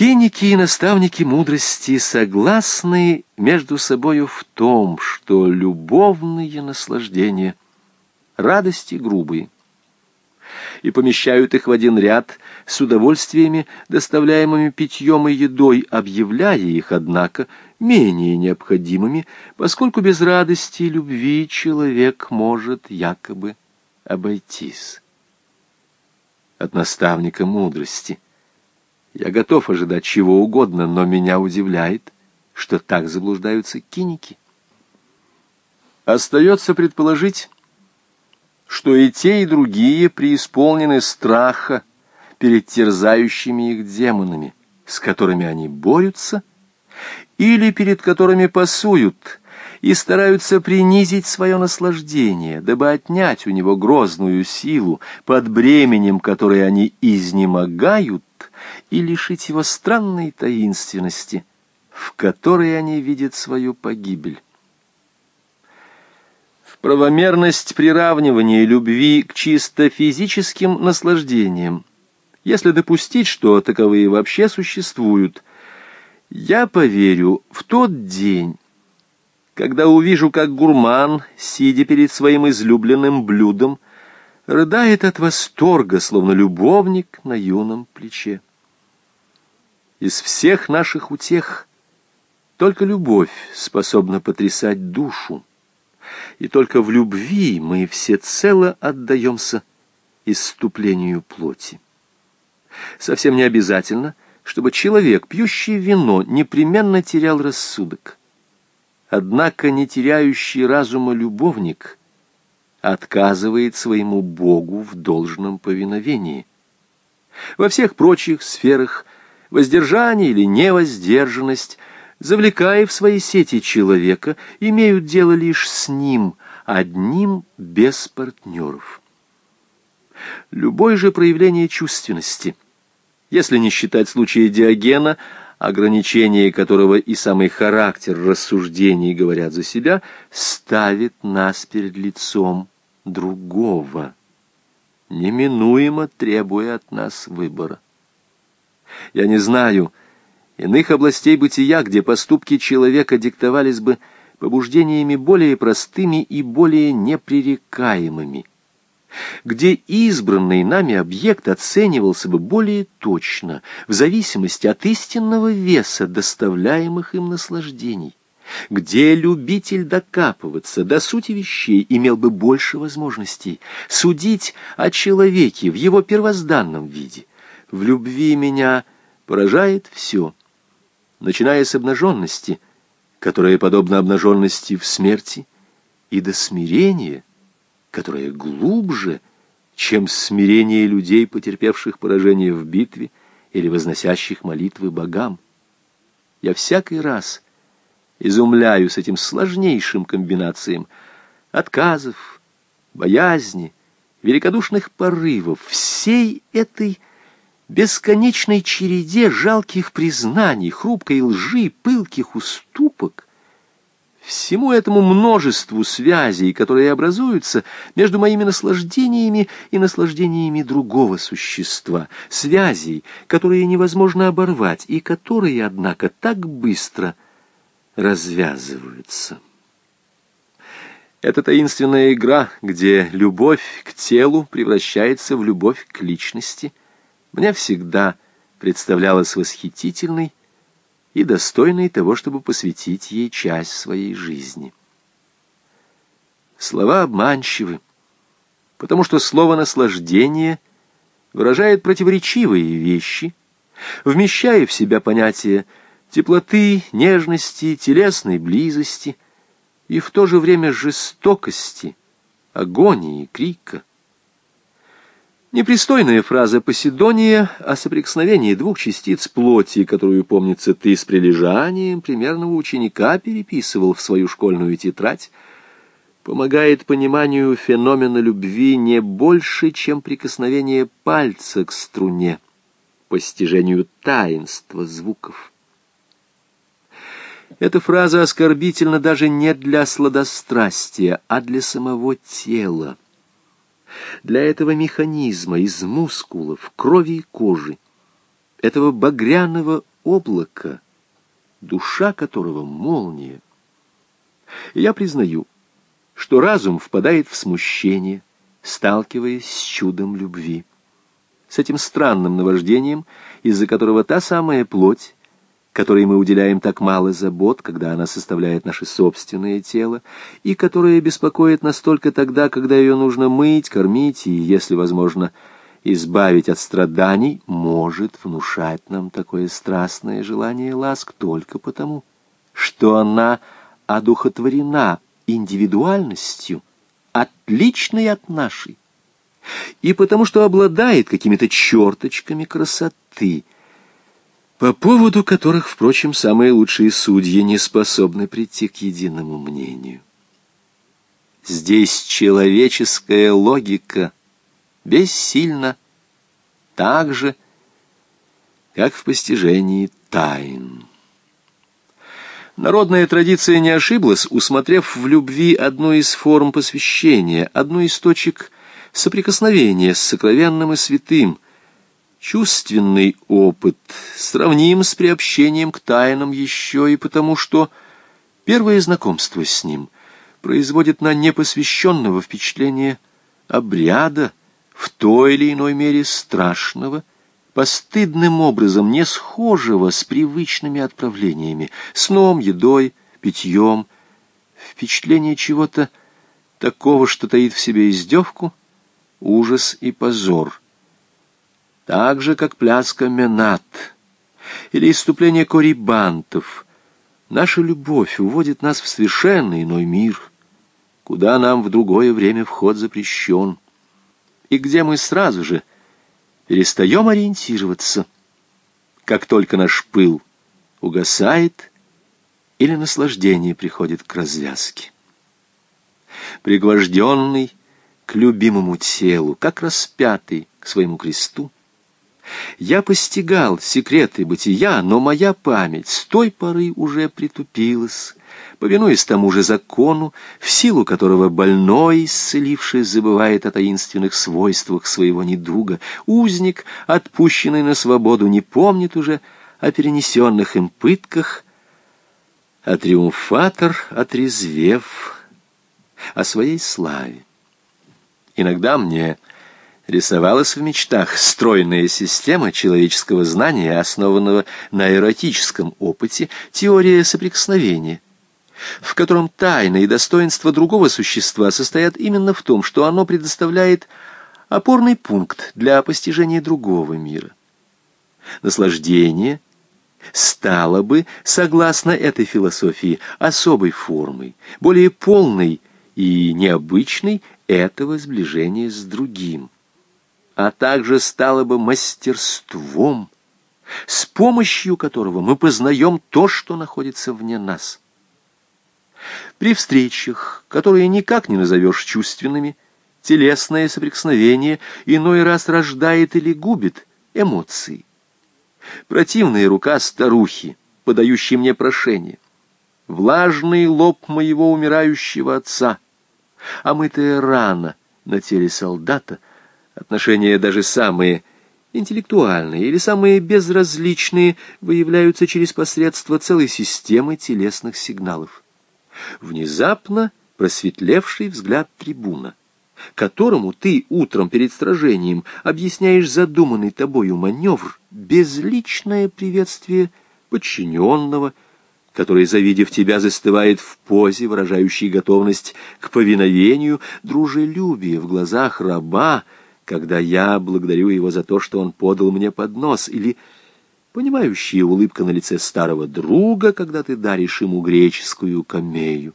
Киники и наставники мудрости согласны между собою в том, что любовные наслаждения, радости грубые, и помещают их в один ряд с удовольствиями, доставляемыми питьем и едой, объявляя их, однако, менее необходимыми, поскольку без радости и любви человек может якобы обойтись. От наставника мудрости я готов ожидать чего угодно, но меня удивляет, что так заблуждаются киники. Остается предположить, что и те, и другие преисполнены страха перед терзающими их демонами, с которыми они борются, или перед которыми пасуют и стараются принизить свое наслаждение, дабы отнять у него грозную силу, под бременем которой они изнемогают, и лишить его странной таинственности, в которой они видят свою погибель. В правомерность приравнивания любви к чисто физическим наслаждениям, если допустить, что таковые вообще существуют, я поверю в тот день, когда увижу, как гурман, сидя перед своим излюбленным блюдом, рыдает от восторга, словно любовник на юном плече. Из всех наших утех только любовь способна потрясать душу, и только в любви мы всецело отдаемся исступлению плоти. Совсем не обязательно, чтобы человек, пьющий вино, непременно терял рассудок. Однако не теряющий разума любовник отказывает своему Богу в должном повиновении. Во всех прочих сферах воздержание или невоздержанность, завлекая в свои сети человека, имеют дело лишь с ним, одним без партнеров. Любое же проявление чувственности, если не считать случая Диогена, ограничения которого и самый характер рассуждений говорят за себя, ставит нас перед лицом другого, неминуемо требуя от нас выбора. Я не знаю иных областей бытия, где поступки человека диктовались бы побуждениями более простыми и более непререкаемыми, где избранный нами объект оценивался бы более точно, в зависимости от истинного веса доставляемых им наслаждений, где любитель докапываться до сути вещей имел бы больше возможностей судить о человеке в его первозданном виде. В любви меня поражает все, начиная с обнаженности, которая подобна обнаженности в смерти, и до смирения, которое глубже, чем смирение людей, потерпевших поражение в битве или возносящих молитвы богам. Я всякий раз изумляюсь этим сложнейшим комбинациям отказов, боязни, великодушных порывов, всей этой бесконечной череде жалких признаний, хрупкой лжи, пылких уступок, всему этому множеству связей, которые образуются между моими наслаждениями и наслаждениями другого существа, связей, которые невозможно оборвать и которые, однако, так быстро развязываются. Это таинственная игра, где любовь к телу превращается в любовь к личности – мне всегда представлялась восхитительной и достойной того, чтобы посвятить ей часть своей жизни. Слова обманчивы, потому что слово «наслаждение» выражает противоречивые вещи, вмещая в себя понятие теплоты, нежности, телесной близости и в то же время жестокости, агонии, крика. Непристойная фраза «Поседония» о соприкосновении двух частиц плоти, которую, помнится, ты с прилежанием примерного ученика переписывал в свою школьную тетрадь, помогает пониманию феномена любви не больше, чем прикосновение пальца к струне, постижению таинства звуков. Эта фраза оскорбительна даже не для сладострастия, а для самого тела для этого механизма из мускулов, крови и кожи, этого багряного облако, душа которого — молния. Я признаю, что разум впадает в смущение, сталкиваясь с чудом любви, с этим странным наваждением, из-за которого та самая плоть, которой мы уделяем так мало забот, когда она составляет наше собственное тело, и которая беспокоит нас только тогда, когда ее нужно мыть, кормить и, если возможно, избавить от страданий, может внушать нам такое страстное желание ласк только потому, что она одухотворена индивидуальностью, отличной от нашей, и потому что обладает какими-то черточками красоты, по поводу которых, впрочем, самые лучшие судьи не способны прийти к единому мнению. Здесь человеческая логика бессильна так же, как в постижении тайн. Народная традиция не ошиблась, усмотрев в любви одну из форм посвящения, одну из точек соприкосновения с сокровенным и святым. Чувственный опыт сравним с приобщением к тайнам еще и потому, что первое знакомство с ним производит на непосвященного впечатление обряда, в той или иной мере страшного, постыдным образом не схожего с привычными отправлениями, сном, едой, питьем, впечатление чего-то такого, что таит в себе издевку, ужас и позор. Так же, как пляска Менат или иступление корибантов, наша любовь уводит нас в совершенно иной мир, куда нам в другое время вход запрещен, и где мы сразу же перестаем ориентироваться, как только наш пыл угасает или наслаждение приходит к развязке. Пригвожденный к любимому телу, как распятый к своему кресту, я постигал секреты бытия, но моя память с той поры уже притупилась, повинуясь тому же закону, в силу которого больной, исцеливший, забывает о таинственных свойствах своего недуга, узник, отпущенный на свободу, не помнит уже о перенесенных им пытках, а триумфатор, отрезвев, о своей славе. Иногда мне рисовалась в мечтах стройная система человеческого знания, основанного на эротическом опыте, теория соприкосновения — в котором тайна и достоинство другого существа состоят именно в том, что оно предоставляет опорный пункт для постижения другого мира. Наслаждение стало бы, согласно этой философии, особой формой, более полной и необычной этого сближения с другим, а также стало бы мастерством, с помощью которого мы познаем то, что находится вне нас. При встречах, которые никак не назовешь чувственными, телесное соприкосновение иной раз рождает или губит эмоции. Противная рука старухи, подающей мне прошение, влажный лоб моего умирающего отца, омытая рана на теле солдата, отношения даже самые интеллектуальные или самые безразличные выявляются через посредство целой системы телесных сигналов. Внезапно просветлевший взгляд трибуна, которому ты утром перед сражением объясняешь задуманный тобою маневр, безличное приветствие подчиненного, который, завидев тебя, застывает в позе, выражающей готовность к повиновению, дружелюбие в глазах раба, когда я благодарю его за то, что он подал мне поднос, или понимающая улыбка на лице старого друга, когда ты даришь ему греческую камею.